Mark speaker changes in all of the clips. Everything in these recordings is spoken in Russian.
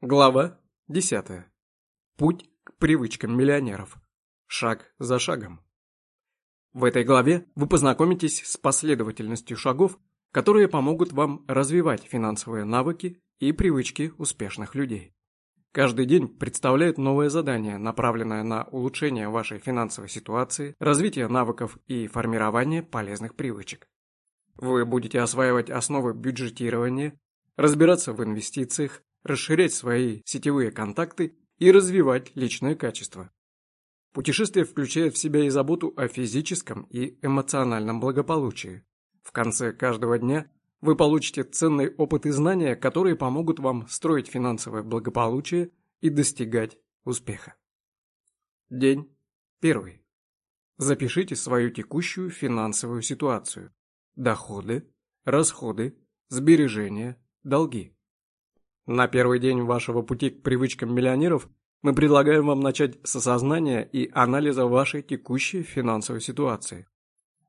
Speaker 1: Глава 10. Путь к привычкам миллионеров. Шаг за шагом. В этой главе вы познакомитесь с последовательностью шагов, которые помогут вам развивать финансовые навыки и привычки успешных людей. Каждый день представляет новое задание, направленное на улучшение вашей финансовой ситуации, развитие навыков и формирование полезных привычек. Вы будете осваивать основы бюджетирования, разбираться в инвестициях, расширять свои сетевые контакты и развивать личное качество. Путешествие включает в себя и заботу о физическом и эмоциональном благополучии. В конце каждого дня вы получите ценный опыт и знания, которые помогут вам строить финансовое благополучие и достигать успеха. День первый. Запишите свою текущую финансовую ситуацию. Доходы, расходы, сбережения, долги. На первый день вашего пути к привычкам миллионеров мы предлагаем вам начать с осознания и анализа вашей текущей финансовой ситуации.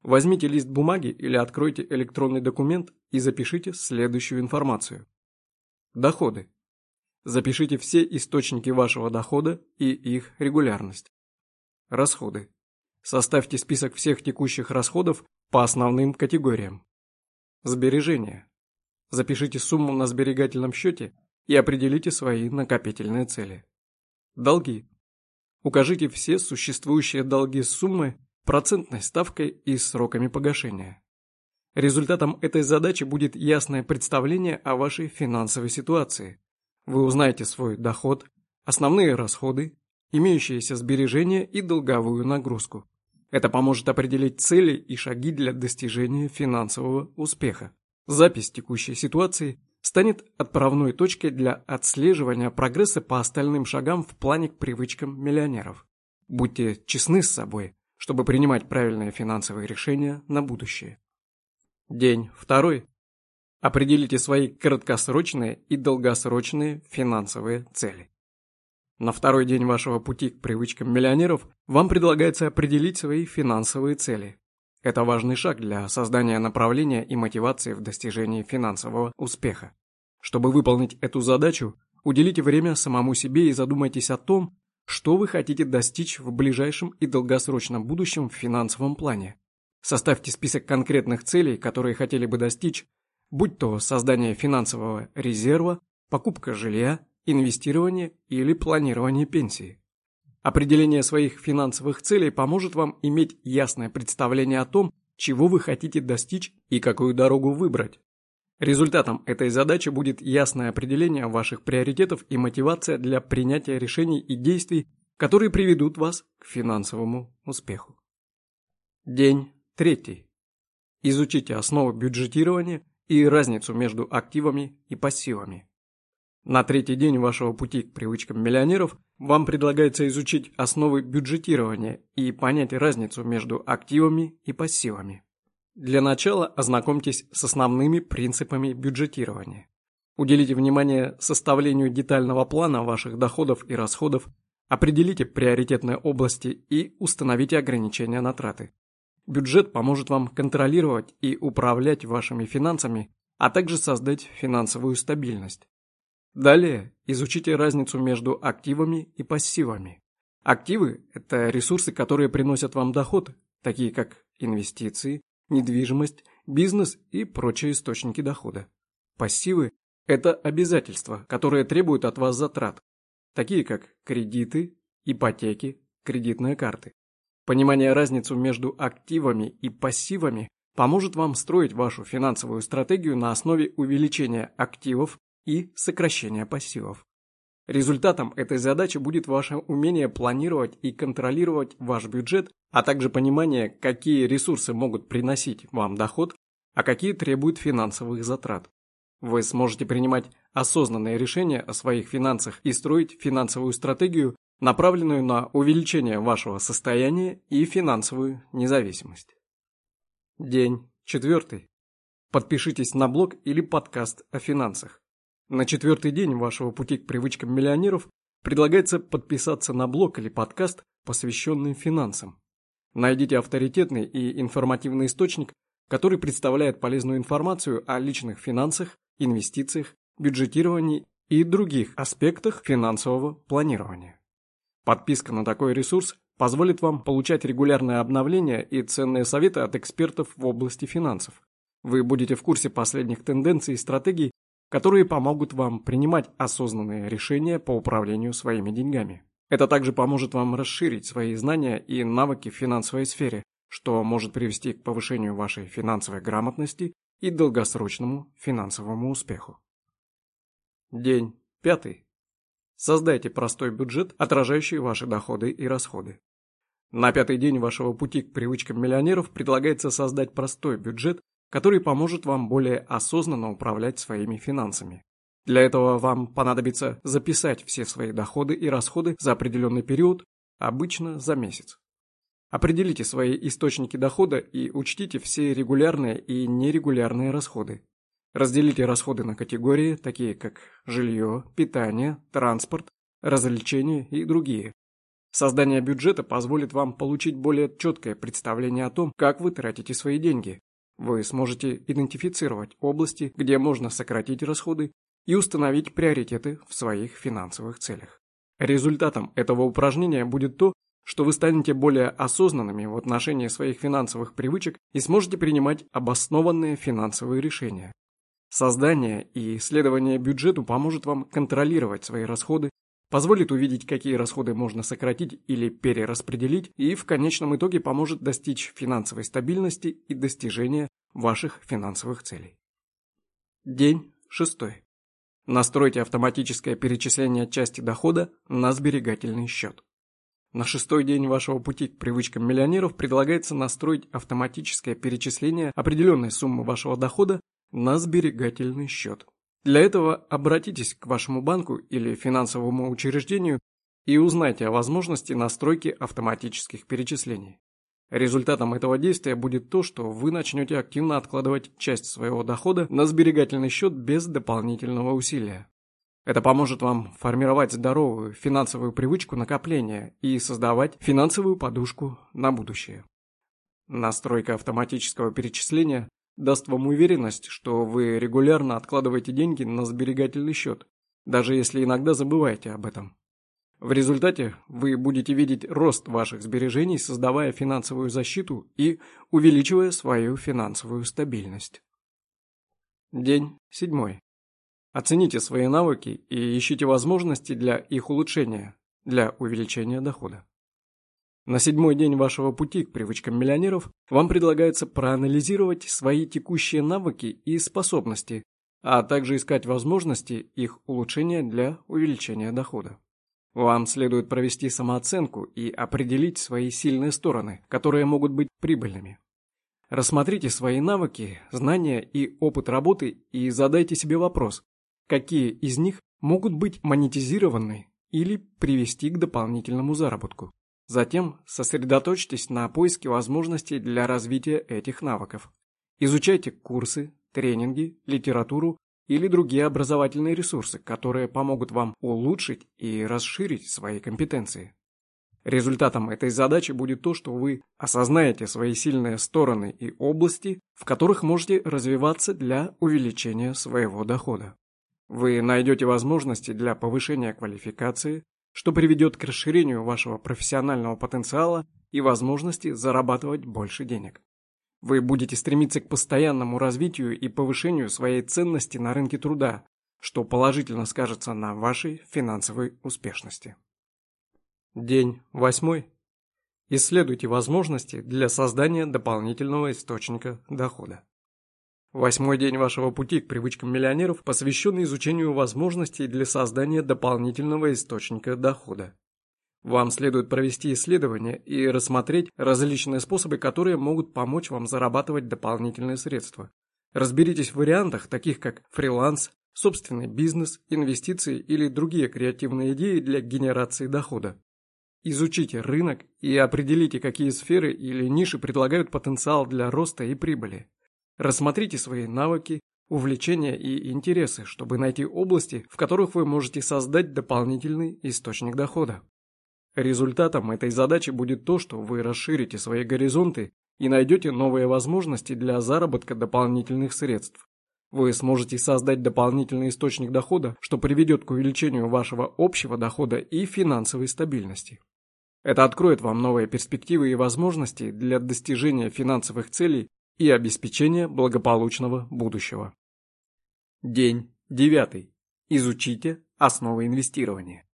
Speaker 1: Возьмите лист бумаги или откройте электронный документ и запишите следующую информацию. Доходы. Запишите все источники вашего дохода и их регулярность. Расходы. Составьте список всех текущих расходов по основным категориям. Сбережения. Запишите сумму на сберегательном счете и определите свои накопительные цели. Долги. Укажите все существующие долги с суммой, процентной ставкой и сроками погашения. Результатом этой задачи будет ясное представление о вашей финансовой ситуации. Вы узнаете свой доход, основные расходы, имеющиеся сбережения и долговую нагрузку. Это поможет определить цели и шаги для достижения финансового успеха. Запись текущей ситуации станет отправной точкой для отслеживания прогресса по остальным шагам в плане к привычкам миллионеров. Будьте честны с собой, чтобы принимать правильные финансовые решения на будущее. День второй. Определите свои краткосрочные и долгосрочные финансовые цели. На второй день вашего пути к привычкам миллионеров вам предлагается определить свои финансовые цели. Это важный шаг для создания направления и мотивации в достижении финансового успеха. Чтобы выполнить эту задачу, уделите время самому себе и задумайтесь о том, что вы хотите достичь в ближайшем и долгосрочном будущем в финансовом плане. Составьте список конкретных целей, которые хотели бы достичь, будь то создание финансового резерва, покупка жилья, инвестирование или планирование пенсии. Определение своих финансовых целей поможет вам иметь ясное представление о том, чего вы хотите достичь и какую дорогу выбрать. Результатом этой задачи будет ясное определение ваших приоритетов и мотивация для принятия решений и действий, которые приведут вас к финансовому успеху. День третий. Изучите основы бюджетирования и разницу между активами и пассивами. На третий день вашего пути к привычкам миллионеров вам предлагается изучить основы бюджетирования и понять разницу между активами и пассивами. Для начала ознакомьтесь с основными принципами бюджетирования. Уделите внимание составлению детального плана ваших доходов и расходов, определите приоритетные области и установите ограничения на траты. Бюджет поможет вам контролировать и управлять вашими финансами, а также создать финансовую стабильность. Далее изучите разницу между активами и пассивами. Активы – это ресурсы, которые приносят вам доход, такие как инвестиции, недвижимость, бизнес и прочие источники дохода. Пассивы – это обязательства, которые требуют от вас затрат, такие как кредиты, ипотеки, кредитные карты. Понимание разницы между активами и пассивами поможет вам строить вашу финансовую стратегию на основе увеличения активов и сокращения пассивов. Результатом этой задачи будет ваше умение планировать и контролировать ваш бюджет, а также понимание, какие ресурсы могут приносить вам доход, а какие требуют финансовых затрат. Вы сможете принимать осознанные решения о своих финансах и строить финансовую стратегию, направленную на увеличение вашего состояния и финансовую независимость. День четвертый. Подпишитесь на блог или подкаст о финансах. На четвертый день вашего пути к привычкам миллионеров предлагается подписаться на блог или подкаст, посвященный финансам. Найдите авторитетный и информативный источник, который представляет полезную информацию о личных финансах, инвестициях, бюджетировании и других аспектах финансового планирования. Подписка на такой ресурс позволит вам получать регулярные обновления и ценные советы от экспертов в области финансов. Вы будете в курсе последних тенденций и стратегий, которые помогут вам принимать осознанные решения по управлению своими деньгами. Это также поможет вам расширить свои знания и навыки в финансовой сфере, что может привести к повышению вашей финансовой грамотности и долгосрочному финансовому успеху. День пятый. Создайте простой бюджет, отражающий ваши доходы и расходы. На пятый день вашего пути к привычкам миллионеров предлагается создать простой бюджет, который поможет вам более осознанно управлять своими финансами. Для этого вам понадобится записать все свои доходы и расходы за определенный период, обычно за месяц. Определите свои источники дохода и учтите все регулярные и нерегулярные расходы. Разделите расходы на категории, такие как жилье, питание, транспорт, развлечения и другие. Создание бюджета позволит вам получить более четкое представление о том, как вы тратите свои деньги. Вы сможете идентифицировать области, где можно сократить расходы и установить приоритеты в своих финансовых целях. Результатом этого упражнения будет то, что вы станете более осознанными в отношении своих финансовых привычек и сможете принимать обоснованные финансовые решения. Создание и исследование бюджету поможет вам контролировать свои расходы позволит увидеть, какие расходы можно сократить или перераспределить и в конечном итоге поможет достичь финансовой стабильности и достижения ваших финансовых целей. День шестой. Настройте автоматическое перечисление части дохода на сберегательный счет. На шестой день вашего пути к привычкам миллионеров предлагается настроить автоматическое перечисление определенной суммы вашего дохода на сберегательный счет. Для этого обратитесь к вашему банку или финансовому учреждению и узнайте о возможности настройки автоматических перечислений. Результатом этого действия будет то, что вы начнете активно откладывать часть своего дохода на сберегательный счет без дополнительного усилия. Это поможет вам формировать здоровую финансовую привычку накопления и создавать финансовую подушку на будущее. Настройка автоматического перечисления даст вам уверенность, что вы регулярно откладываете деньги на сберегательный счет, даже если иногда забываете об этом. В результате вы будете видеть рост ваших сбережений, создавая финансовую защиту и увеличивая свою финансовую стабильность. День седьмой. Оцените свои навыки и ищите возможности для их улучшения, для увеличения дохода. На седьмой день вашего пути к привычкам миллионеров вам предлагается проанализировать свои текущие навыки и способности, а также искать возможности их улучшения для увеличения дохода. Вам следует провести самооценку и определить свои сильные стороны, которые могут быть прибыльными. Рассмотрите свои навыки, знания и опыт работы и задайте себе вопрос, какие из них могут быть монетизированы или привести к дополнительному заработку. Затем сосредоточьтесь на поиске возможностей для развития этих навыков. Изучайте курсы, тренинги, литературу или другие образовательные ресурсы, которые помогут вам улучшить и расширить свои компетенции. Результатом этой задачи будет то, что вы осознаете свои сильные стороны и области, в которых можете развиваться для увеличения своего дохода. Вы найдете возможности для повышения квалификации, что приведет к расширению вашего профессионального потенциала и возможности зарабатывать больше денег. Вы будете стремиться к постоянному развитию и повышению своей ценности на рынке труда, что положительно скажется на вашей финансовой успешности. День восьмой. Исследуйте возможности для создания дополнительного источника дохода. Восьмой день вашего пути к привычкам миллионеров посвящен изучению возможностей для создания дополнительного источника дохода. Вам следует провести исследование и рассмотреть различные способы, которые могут помочь вам зарабатывать дополнительные средства. Разберитесь в вариантах, таких как фриланс, собственный бизнес, инвестиции или другие креативные идеи для генерации дохода. Изучите рынок и определите, какие сферы или ниши предлагают потенциал для роста и прибыли. Рассмотрите свои навыки, увлечения и интересы, чтобы найти области, в которых вы можете создать дополнительный источник дохода. Результатом этой задачи будет то, что вы расширите свои горизонты и найдете новые возможности для заработка дополнительных средств. Вы сможете создать дополнительный источник дохода, что приведет к увеличению вашего общего дохода и финансовой стабильности. Это откроет вам новые перспективы и возможности для достижения финансовых целей и обеспечения благополучного будущего. День девятый. Изучите основы инвестирования.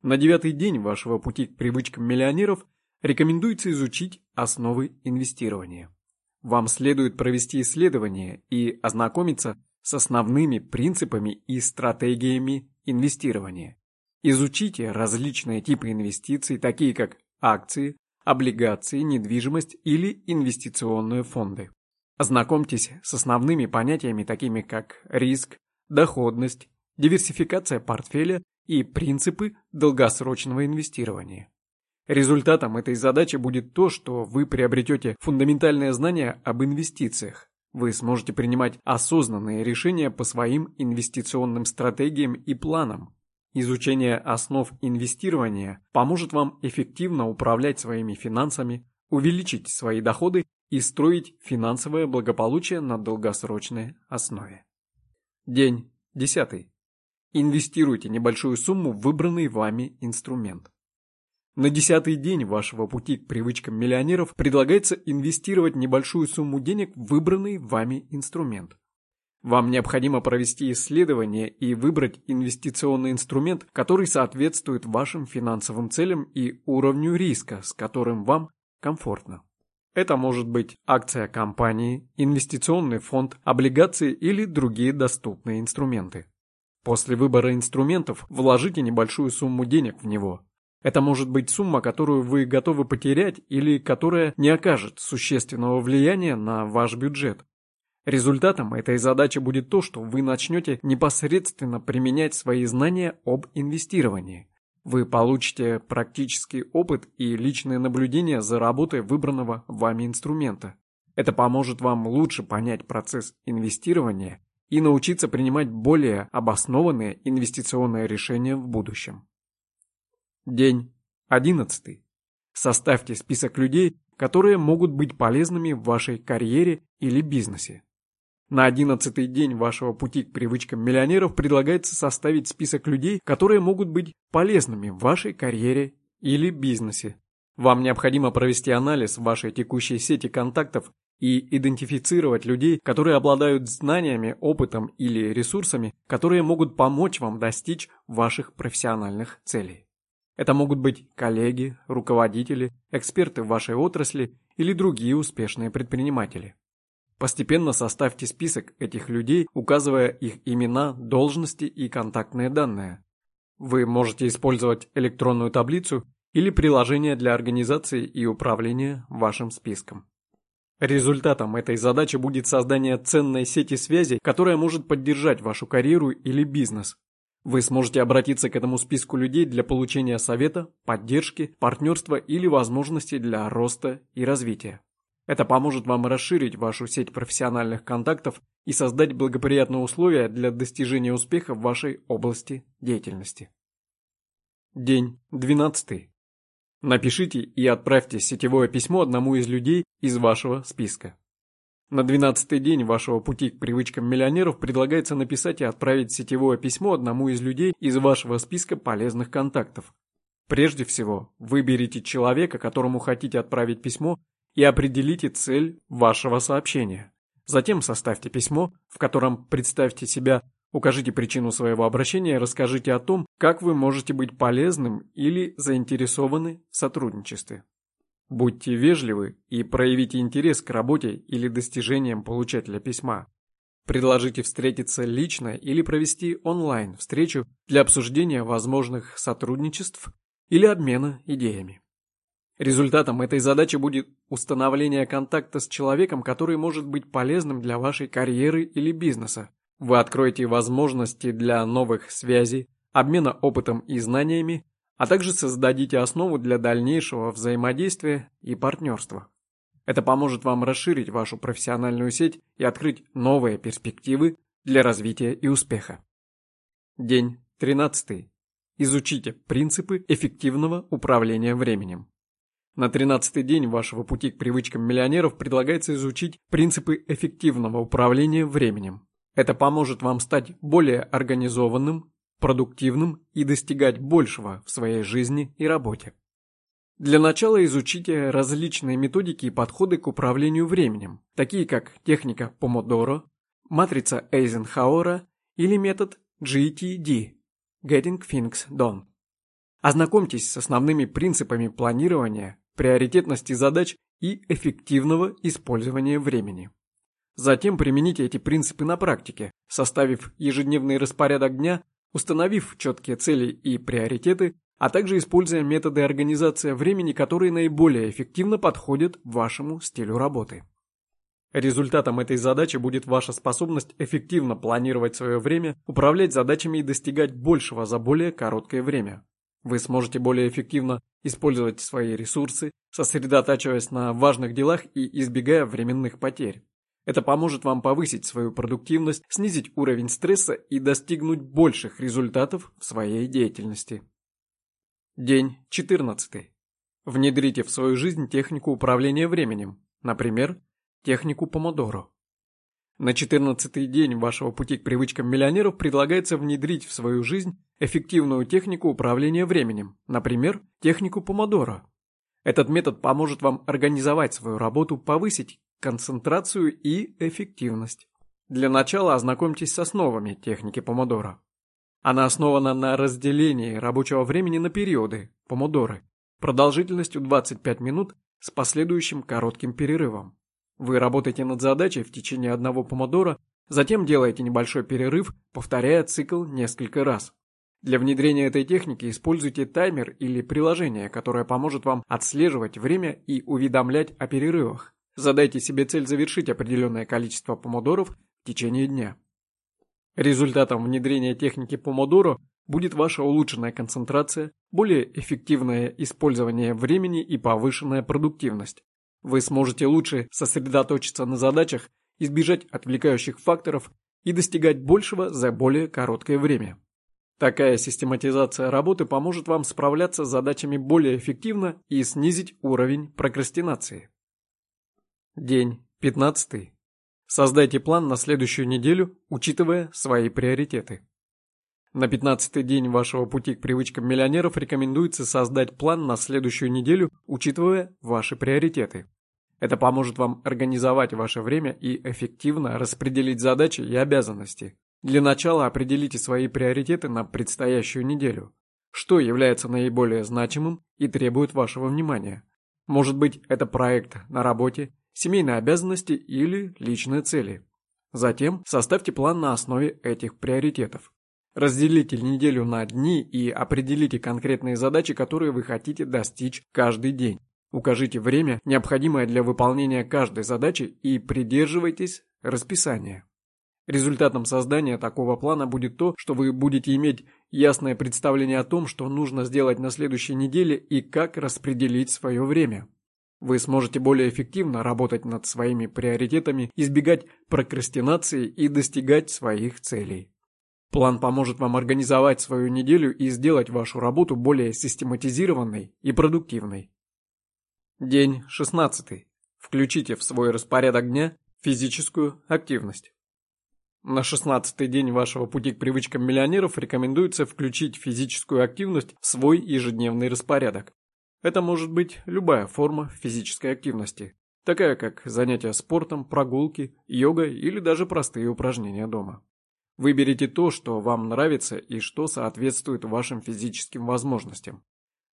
Speaker 1: На девятый день вашего пути к привычкам миллионеров рекомендуется изучить основы инвестирования. Вам следует провести исследование и ознакомиться с основными принципами и стратегиями инвестирования. Изучите различные типы инвестиций, такие как акции, облигации, недвижимость или инвестиционные фонды. Ознакомьтесь с основными понятиями, такими как риск, доходность, диверсификация портфеля и принципы долгосрочного инвестирования. Результатом этой задачи будет то, что вы приобретете фундаментальные знания об инвестициях. Вы сможете принимать осознанные решения по своим инвестиционным стратегиям и планам. Изучение основ инвестирования поможет вам эффективно управлять своими финансами, увеличить свои доходы и строить финансовое благополучие на долгосрочной основе. День 10. Инвестируйте небольшую сумму в выбранный вами инструмент. На десятый день вашего пути к привычкам миллионеров предлагается инвестировать небольшую сумму денег в выбранный вами инструмент. Вам необходимо провести исследование и выбрать инвестиционный инструмент, который соответствует вашим финансовым целям и уровню риска, с которым вам комфортно. Это может быть акция компании, инвестиционный фонд, облигации или другие доступные инструменты. После выбора инструментов вложите небольшую сумму денег в него, это может быть сумма, которую вы готовы потерять или которая не окажет существенного влияния на ваш бюджет. Результатом этой задачи будет то, что вы начнете непосредственно применять свои знания об инвестировании. Вы получите практический опыт и личное наблюдение за работой выбранного вами инструмента. Это поможет вам лучше понять процесс инвестирования и научиться принимать более обоснованные инвестиционные решения в будущем. День 11. Составьте список людей, которые могут быть полезными в вашей карьере или бизнесе. На одиннадцатый день вашего пути к привычкам миллионеров предлагается составить список людей, которые могут быть полезными в вашей карьере или бизнесе. Вам необходимо провести анализ вашей текущей сети контактов и идентифицировать людей, которые обладают знаниями, опытом или ресурсами, которые могут помочь вам достичь ваших профессиональных целей. Это могут быть коллеги, руководители, эксперты в вашей отрасли или другие успешные предприниматели. Постепенно составьте список этих людей, указывая их имена, должности и контактные данные. Вы можете использовать электронную таблицу или приложение для организации и управления вашим списком. Результатом этой задачи будет создание ценной сети связи, которая может поддержать вашу карьеру или бизнес, вы сможете обратиться к этому списку людей для получения совета, поддержки, партнерства или возможностей для роста и развития. Это поможет вам расширить вашу сеть профессиональных контактов и создать благоприятные условия для достижения успеха в вашей области деятельности. День 12. Напишите и отправьте сетевое письмо одному из людей из вашего списка. На двенадцатый день вашего пути к привычкам миллионеров предлагается написать и отправить сетевое письмо одному из людей из вашего списка полезных контактов. Прежде всего, выберите человека, которому хотите отправить письмо, и определите цель вашего сообщения. Затем составьте письмо, в котором представьте себя, укажите причину своего обращения расскажите о том, как вы можете быть полезным или заинтересованы в сотрудничестве. Будьте вежливы и проявите интерес к работе или достижениям получателя письма. Предложите встретиться лично или провести онлайн встречу для обсуждения возможных сотрудничеств или обмена идеями. Результатом этой задачи будет установление контакта с человеком, который может быть полезным для вашей карьеры или бизнеса. Вы откроете возможности для новых связей, обмена опытом и знаниями, а также создадите основу для дальнейшего взаимодействия и партнерства. Это поможет вам расширить вашу профессиональную сеть и открыть новые перспективы для развития и успеха. День 13. Изучите принципы эффективного управления временем. На 13 день вашего пути к привычкам миллионеров предлагается изучить принципы эффективного управления временем. Это поможет вам стать более организованным, продуктивным и достигать большего в своей жизни и работе. Для начала изучите различные методики и подходы к управлению временем, такие как техника Помодоро, матрица Эйзенхауэра или метод GTD – Getting Things Done. Ознакомьтесь с основными принципами планирования, приоритетности задач и эффективного использования времени. Затем примените эти принципы на практике, составив ежедневный распорядок дня, установив четкие цели и приоритеты, а также используя методы организации времени, которые наиболее эффективно подходят вашему стилю работы. Результатом этой задачи будет ваша способность эффективно планировать свое время, управлять задачами и достигать большего за более короткое время. Вы сможете более эффективно использовать свои ресурсы, сосредотачиваясь на важных делах и избегая временных потерь. Это поможет вам повысить свою продуктивность, снизить уровень стресса и достигнуть больших результатов в своей деятельности. День 14. Внедрите в свою жизнь технику управления временем, например, технику Помодоро. На 14-й день вашего пути к привычкам миллионеров предлагается внедрить в свою жизнь эффективную технику управления временем, например, технику Помодоро. Этот метод поможет вам организовать свою работу, повысить концентрацию и эффективность. Для начала ознакомьтесь с основами техники Помодоро. Она основана на разделении рабочего времени на периоды, помодоры, продолжительностью 25 минут с последующим коротким перерывом. Вы работаете над задачей в течение одного помодора, затем делаете небольшой перерыв, повторяя цикл несколько раз. Для внедрения этой техники используйте таймер или приложение, которое поможет вам отслеживать время и уведомлять о перерывах. Задайте себе цель завершить определенное количество помодоров в течение дня. Результатом внедрения техники помодоро будет ваша улучшенная концентрация, более эффективное использование времени и повышенная продуктивность. Вы сможете лучше сосредоточиться на задачах, избежать отвлекающих факторов и достигать большего за более короткое время. Такая систематизация работы поможет вам справляться с задачами более эффективно и снизить уровень прокрастинации. День 15. Создайте план на следующую неделю, учитывая свои приоритеты. На 15-й день вашего пути к привычкам миллионеров рекомендуется создать план на следующую неделю, учитывая ваши приоритеты. Это поможет вам организовать ваше время и эффективно распределить задачи и обязанности. Для начала определите свои приоритеты на предстоящую неделю. Что является наиболее значимым и требует вашего внимания? Может быть, это проект на работе, семейные обязанности или личные цели. Затем составьте план на основе этих приоритетов. Разделите неделю на дни и определите конкретные задачи, которые вы хотите достичь каждый день. Укажите время, необходимое для выполнения каждой задачи и придерживайтесь расписания. Результатом создания такого плана будет то, что вы будете иметь ясное представление о том, что нужно сделать на следующей неделе и как распределить свое время. Вы сможете более эффективно работать над своими приоритетами, избегать прокрастинации и достигать своих целей. План поможет вам организовать свою неделю и сделать вашу работу более систематизированной и продуктивной. День 16. Включите в свой распорядок дня физическую активность. На 16-й день вашего пути к привычкам миллионеров рекомендуется включить физическую активность в свой ежедневный распорядок. Это может быть любая форма физической активности, такая как занятия спортом, прогулки, йога или даже простые упражнения дома. Выберите то, что вам нравится и что соответствует вашим физическим возможностям.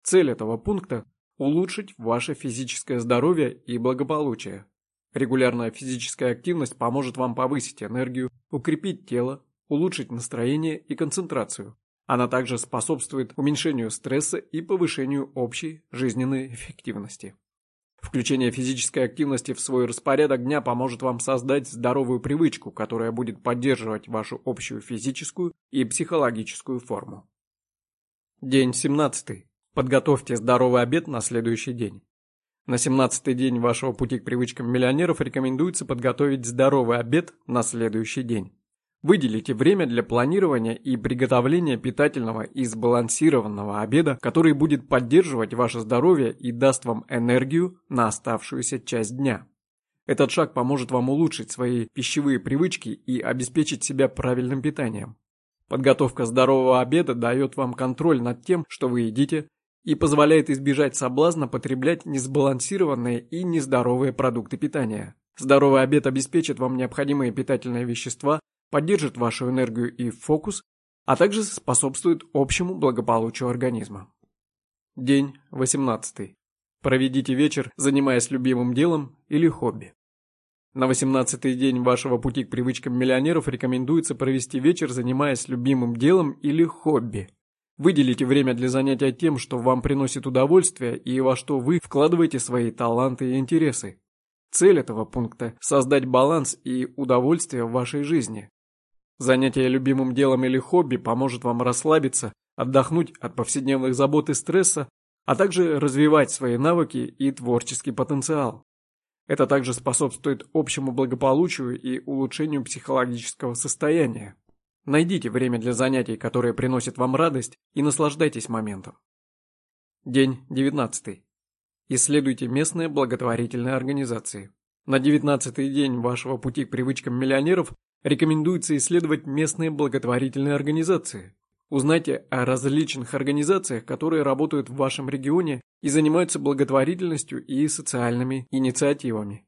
Speaker 1: Цель этого пункта – улучшить ваше физическое здоровье и благополучие. Регулярная физическая активность поможет вам повысить энергию, укрепить тело, улучшить настроение и концентрацию. Она также способствует уменьшению стресса и повышению общей жизненной эффективности. Включение физической активности в свой распорядок дня поможет вам создать здоровую привычку, которая будет поддерживать вашу общую физическую и психологическую форму. День 17. Подготовьте здоровый обед на следующий день. На 17-й день вашего пути к привычкам миллионеров рекомендуется подготовить здоровый обед на следующий день. Выделите время для планирования и приготовления питательного и сбалансированного обеда, который будет поддерживать ваше здоровье и даст вам энергию на оставшуюся часть дня. Этот шаг поможет вам улучшить свои пищевые привычки и обеспечить себя правильным питанием. Подготовка здорового обеда дает вам контроль над тем, что вы едите, и позволяет избежать соблазна потреблять несбалансированные и нездоровые продукты питания. Здоровый обед обеспечит вам необходимые питательные вещества, поддержит вашу энергию и фокус, а также способствует общему благополучию организма. День 18. Проведите вечер, занимаясь любимым делом или хобби. На 18-й день вашего пути к привычкам миллионеров рекомендуется провести вечер, занимаясь любимым делом или хобби. Выделите время для занятия тем, что вам приносит удовольствие и во что вы вкладываете свои таланты и интересы. Цель этого пункта – создать баланс и удовольствие в вашей жизни. Занятие любимым делом или хобби поможет вам расслабиться, отдохнуть от повседневных забот и стресса, а также развивать свои навыки и творческий потенциал. Это также способствует общему благополучию и улучшению психологического состояния. Найдите время для занятий, которые приносят вам радость, и наслаждайтесь моментом. День 19. Исследуйте местные благотворительные организации. На 19-й день вашего пути к привычкам миллионеров рекомендуется исследовать местные благотворительные организации. Узнайте о различных организациях, которые работают в вашем регионе и занимаются благотворительностью и социальными инициативами.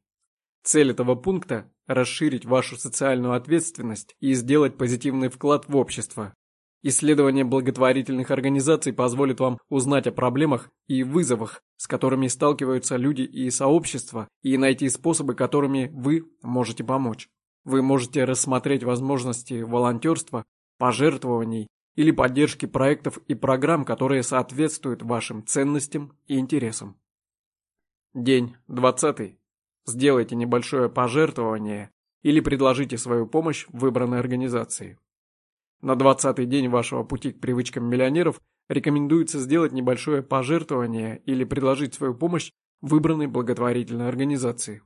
Speaker 1: Цель этого пункта – расширить вашу социальную ответственность и сделать позитивный вклад в общество. Исследование благотворительных организаций позволит вам узнать о проблемах и вызовах, с которыми сталкиваются люди и сообщества, и найти способы, которыми вы можете помочь. Вы можете рассмотреть возможности волонтерства, пожертвований или поддержки проектов и программ, которые соответствуют вашим ценностям и интересам. День 20. Сделайте небольшое пожертвование или предложите свою помощь выбранной организации. На 20-й день вашего пути к привычкам миллионеров рекомендуется сделать небольшое пожертвование или предложить свою помощь выбранной благотворительной организации.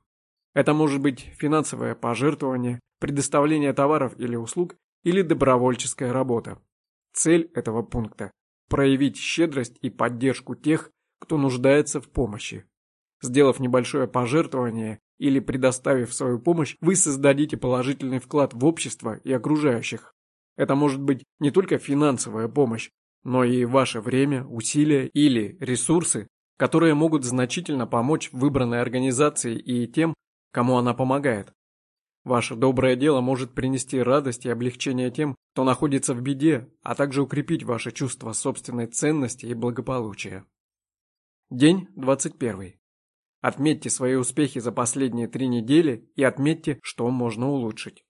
Speaker 1: Это может быть финансовое пожертвование, предоставление товаров или услуг или добровольческая работа. Цель этого пункта – проявить щедрость и поддержку тех, кто нуждается в помощи. Сделав небольшое пожертвование или предоставив свою помощь, вы создадите положительный вклад в общество и окружающих. Это может быть не только финансовая помощь, но и ваше время, усилия или ресурсы, которые могут значительно помочь выбранной организации и тем, кому она помогает. Ваше доброе дело может принести радость и облегчение тем, кто находится в беде, а также укрепить ваше чувство собственной ценности и благополучия. День 21. Отметьте свои успехи за последние три недели и отметьте, что можно улучшить.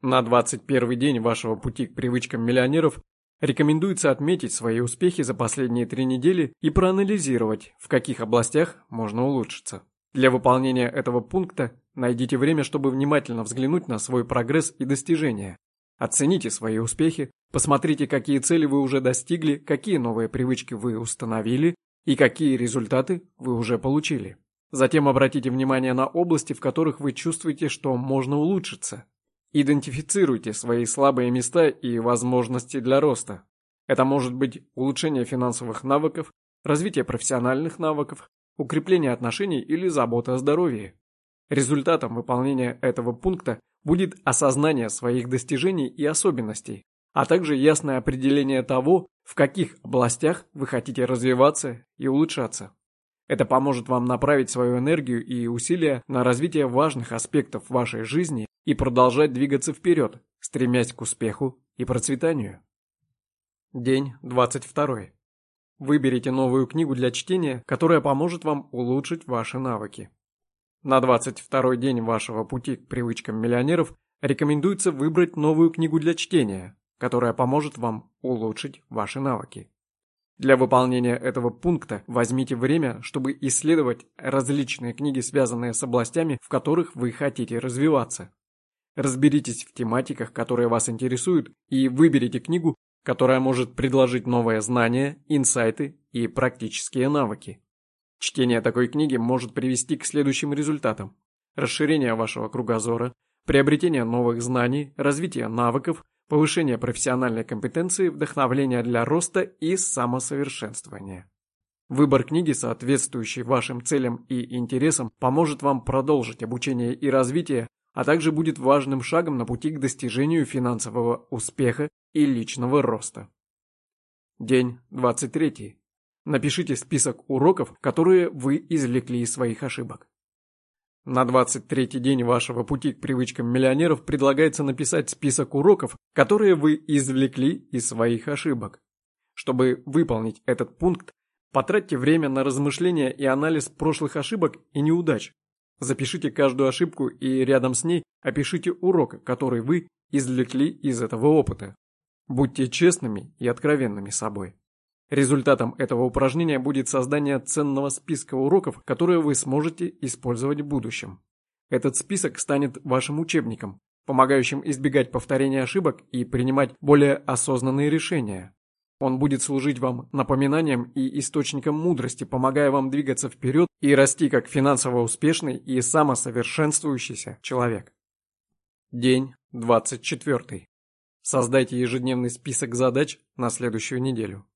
Speaker 1: На 21 день вашего пути к привычкам миллионеров рекомендуется отметить свои успехи за последние три недели и проанализировать, в каких областях можно улучшиться. Для выполнения этого пункта найдите время, чтобы внимательно взглянуть на свой прогресс и достижения. Оцените свои успехи, посмотрите, какие цели вы уже достигли, какие новые привычки вы установили и какие результаты вы уже получили. Затем обратите внимание на области, в которых вы чувствуете, что можно улучшиться. Идентифицируйте свои слабые места и возможности для роста. Это может быть улучшение финансовых навыков, развитие профессиональных навыков, укрепление отношений или забота о здоровье. Результатом выполнения этого пункта будет осознание своих достижений и особенностей, а также ясное определение того, в каких областях вы хотите развиваться и улучшаться. Это поможет вам направить свою энергию и усилия на развитие важных аспектов вашей жизни и продолжать двигаться вперед, стремясь к успеху и процветанию. День 22. Выберите новую книгу для чтения, которая поможет вам улучшить ваши навыки. На 22 день вашего пути к привычкам миллионеров рекомендуется выбрать новую книгу для чтения, которая поможет вам улучшить ваши навыки. Для выполнения этого пункта возьмите время, чтобы исследовать различные книги, связанные с областями, в которых вы хотите развиваться. Разберитесь в тематиках, которые вас интересуют, и выберите книгу, которая может предложить новые знания, инсайты и практические навыки. Чтение такой книги может привести к следующим результатам. Расширение вашего кругозора, приобретение новых знаний, развитие навыков, повышение профессиональной компетенции, вдохновление для роста и самосовершенствования. Выбор книги, соответствующей вашим целям и интересам, поможет вам продолжить обучение и развитие, а также будет важным шагом на пути к достижению финансового успеха и личного роста. День 23. Напишите список уроков, которые вы извлекли из своих ошибок. На 23-й день вашего пути к привычкам миллионеров предлагается написать список уроков, которые вы извлекли из своих ошибок. Чтобы выполнить этот пункт, Потратьте время на размышления и анализ прошлых ошибок и неудач. Запишите каждую ошибку и рядом с ней опишите урок, который вы извлекли из этого опыта. Будьте честными и откровенными собой. Результатом этого упражнения будет создание ценного списка уроков, которые вы сможете использовать в будущем. Этот список станет вашим учебником, помогающим избегать повторения ошибок и принимать более осознанные решения. Он будет служить вам напоминанием и источником мудрости, помогая вам двигаться вперед и расти как финансово успешный и самосовершенствующийся человек. День 24. Создайте ежедневный список задач на следующую неделю.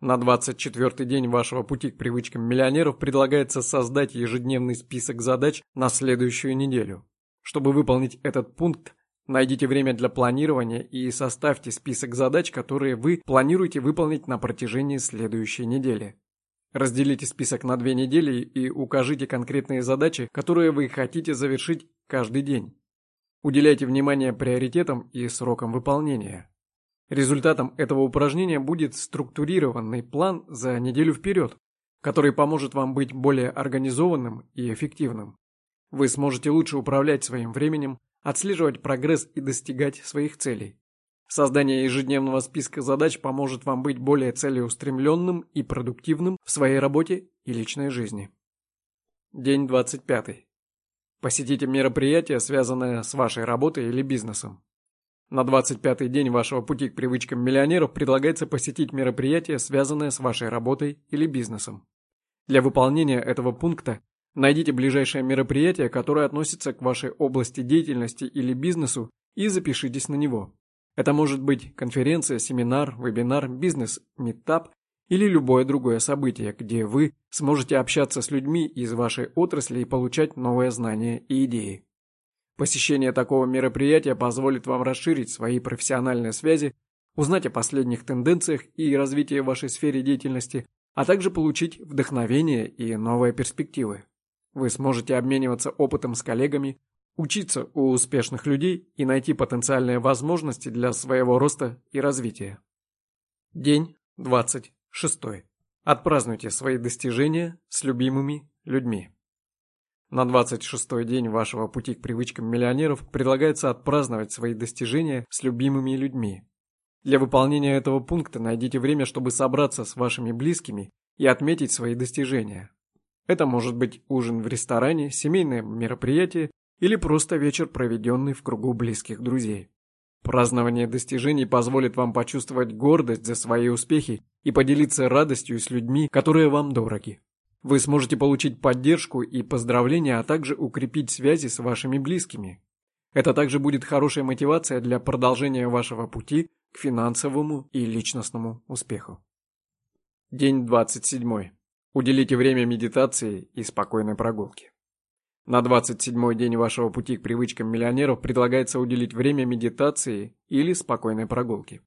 Speaker 1: На 24 день вашего пути к привычкам миллионеров предлагается создать ежедневный список задач на следующую неделю. Чтобы выполнить этот пункт, Найдите время для планирования и составьте список задач, которые вы планируете выполнить на протяжении следующей недели. Разделите список на две недели и укажите конкретные задачи, которые вы хотите завершить каждый день. Уделяйте внимание приоритетам и срокам выполнения. Результатом этого упражнения будет структурированный план за неделю вперед, который поможет вам быть более организованным и эффективным. Вы сможете лучше управлять своим временем, отслеживать прогресс и достигать своих целей. Создание ежедневного списка задач поможет вам быть более целеустремленным и продуктивным в своей работе и личной жизни. День 25. Посетите мероприятие, связанное с вашей работой или бизнесом. На 25-й день вашего пути к привычкам миллионеров предлагается посетить мероприятие, связанное с вашей работой или бизнесом. Для выполнения этого пункта Найдите ближайшее мероприятие, которое относится к вашей области деятельности или бизнесу и запишитесь на него. Это может быть конференция, семинар, вебинар, бизнес-митап или любое другое событие, где вы сможете общаться с людьми из вашей отрасли и получать новые знания и идеи. Посещение такого мероприятия позволит вам расширить свои профессиональные связи, узнать о последних тенденциях и развитии вашей сфере деятельности, а также получить вдохновение и новые перспективы. Вы сможете обмениваться опытом с коллегами, учиться у успешных людей и найти потенциальные возможности для своего роста и развития. День 26. Отпразднуйте свои достижения с любимыми людьми. На 26-й день вашего пути к привычкам миллионеров предлагается отпраздновать свои достижения с любимыми людьми. Для выполнения этого пункта найдите время, чтобы собраться с вашими близкими и отметить свои достижения. Это может быть ужин в ресторане, семейное мероприятие или просто вечер, проведенный в кругу близких друзей. Празднование достижений позволит вам почувствовать гордость за свои успехи и поделиться радостью с людьми, которые вам дороги. Вы сможете получить поддержку и поздравления, а также укрепить связи с вашими близкими. Это также будет хорошая мотивация для продолжения вашего пути к финансовому и личностному успеху. День 27. Уделите время медитации и спокойной прогулке. На 27-й день вашего пути к привычкам миллионеров предлагается уделить время медитации или спокойной прогулке.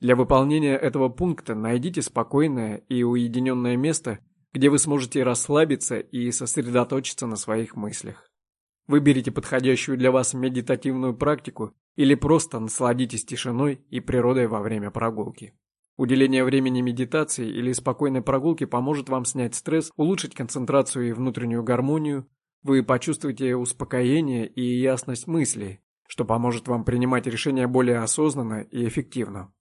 Speaker 1: Для выполнения этого пункта найдите спокойное и уединенное место, где вы сможете расслабиться и сосредоточиться на своих мыслях. Выберите подходящую для вас медитативную практику или просто насладитесь тишиной и природой во время прогулки. Уделение времени медитации или спокойной прогулки поможет вам снять стресс, улучшить концентрацию и внутреннюю гармонию. Вы почувствуете успокоение и ясность мыслей, что поможет вам принимать решения более осознанно и эффективно.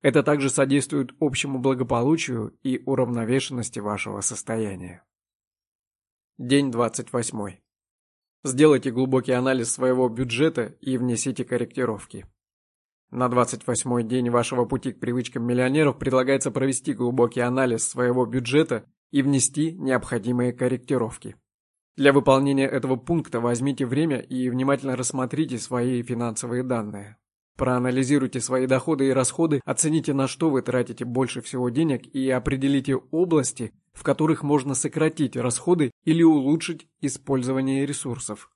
Speaker 1: Это также содействует общему благополучию и уравновешенности вашего состояния. День 28. Сделайте глубокий анализ своего бюджета и внесите корректировки. На 28-й день вашего пути к привычкам миллионеров предлагается провести глубокий анализ своего бюджета и внести необходимые корректировки. Для выполнения этого пункта возьмите время и внимательно рассмотрите свои финансовые данные. Проанализируйте свои доходы и расходы, оцените, на что вы тратите больше всего денег и определите области, в которых можно сократить расходы или улучшить использование ресурсов.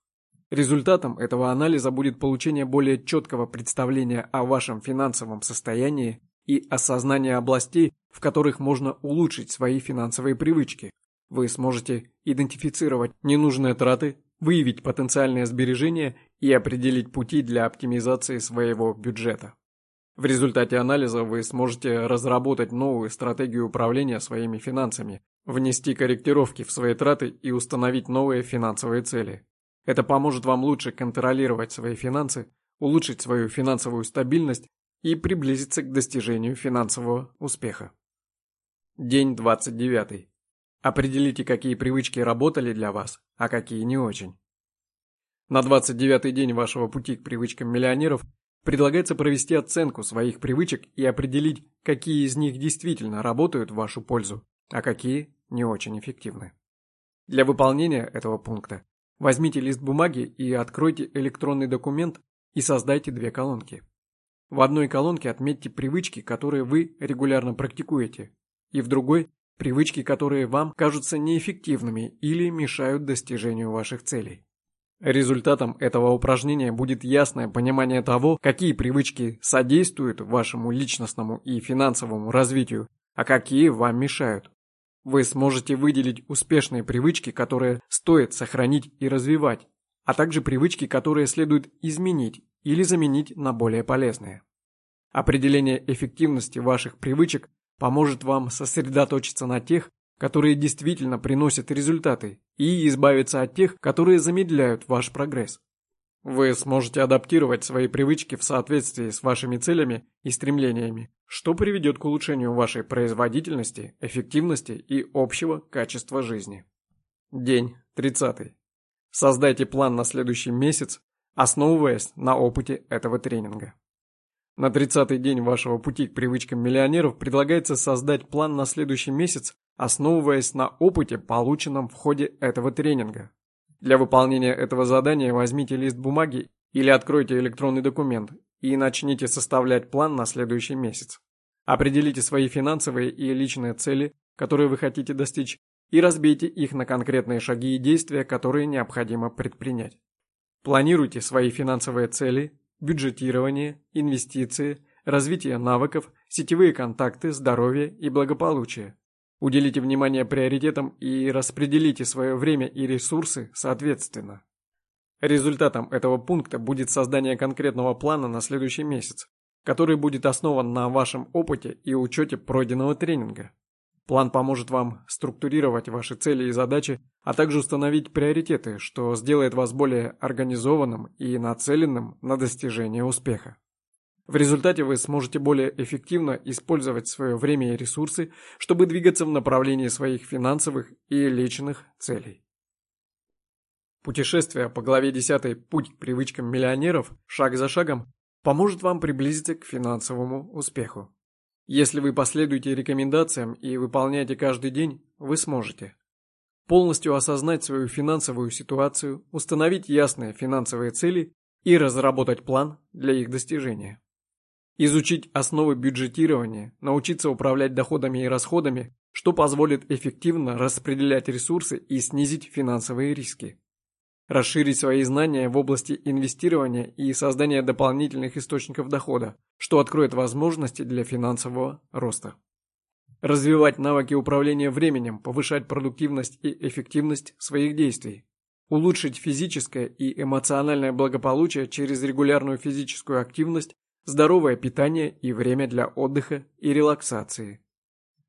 Speaker 1: Результатом этого анализа будет получение более четкого представления о вашем финансовом состоянии и осознание областей, в которых можно улучшить свои финансовые привычки. Вы сможете идентифицировать ненужные траты, выявить потенциальные сбережения и определить пути для оптимизации своего бюджета. В результате анализа вы сможете разработать новую стратегию управления своими финансами, внести корректировки в свои траты и установить новые финансовые цели. Это поможет вам лучше контролировать свои финансы, улучшить свою финансовую стабильность и приблизиться к достижению финансового успеха. День 29. Определите, какие привычки работали для вас, а какие не очень. На 29-й день вашего пути к привычкам миллионеров предлагается провести оценку своих привычек и определить, какие из них действительно работают в вашу пользу, а какие не очень эффективны. Для выполнения этого пункта Возьмите лист бумаги и откройте электронный документ и создайте две колонки. В одной колонке отметьте привычки, которые вы регулярно практикуете, и в другой – привычки, которые вам кажутся неэффективными или мешают достижению ваших целей. Результатом этого упражнения будет ясное понимание того, какие привычки содействуют вашему личностному и финансовому развитию, а какие вам мешают. Вы сможете выделить успешные привычки, которые стоит сохранить и развивать, а также привычки, которые следует изменить или заменить на более полезные. Определение эффективности ваших привычек поможет вам сосредоточиться на тех, которые действительно приносят результаты, и избавиться от тех, которые замедляют ваш прогресс. Вы сможете адаптировать свои привычки в соответствии с вашими целями и стремлениями, что приведет к улучшению вашей производительности, эффективности и общего качества жизни. День 30. Создайте план на следующий месяц, основываясь на опыте этого тренинга. На 30-й день вашего пути к привычкам миллионеров предлагается создать план на следующий месяц, основываясь на опыте, полученном в ходе этого тренинга. Для выполнения этого задания возьмите лист бумаги или откройте электронный документ и начните составлять план на следующий месяц. Определите свои финансовые и личные цели, которые вы хотите достичь, и разбейте их на конкретные шаги и действия, которые необходимо предпринять. Планируйте свои финансовые цели, бюджетирование, инвестиции, развитие навыков, сетевые контакты, здоровье и благополучие. Уделите внимание приоритетам и распределите свое время и ресурсы соответственно. Результатом этого пункта будет создание конкретного плана на следующий месяц, который будет основан на вашем опыте и учете пройденного тренинга. План поможет вам структурировать ваши цели и задачи, а также установить приоритеты, что сделает вас более организованным и нацеленным на достижение успеха. В результате вы сможете более эффективно использовать свое время и ресурсы, чтобы двигаться в направлении своих финансовых и личных целей. Путешествие по главе 10 «Путь к привычкам миллионеров» шаг за шагом поможет вам приблизиться к финансовому успеху. Если вы последуете рекомендациям и выполняете каждый день, вы сможете полностью осознать свою финансовую ситуацию, установить ясные финансовые цели и разработать план для их достижения. Изучить основы бюджетирования, научиться управлять доходами и расходами, что позволит эффективно распределять ресурсы и снизить финансовые риски. Расширить свои знания в области инвестирования и создания дополнительных источников дохода, что откроет возможности для финансового роста. Развивать навыки управления временем, повышать продуктивность и эффективность своих действий. Улучшить физическое и эмоциональное благополучие через регулярную физическую активность здоровое питание и время для отдыха и релаксации.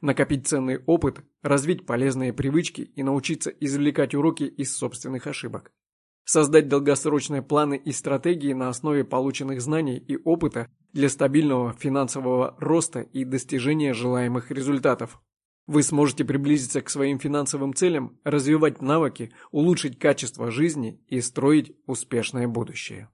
Speaker 1: Накопить ценный опыт, развить полезные привычки и научиться извлекать уроки из собственных ошибок. Создать долгосрочные планы и стратегии на основе полученных знаний и опыта для стабильного финансового роста и достижения желаемых результатов. Вы сможете приблизиться к своим финансовым целям, развивать навыки, улучшить качество жизни и строить успешное будущее.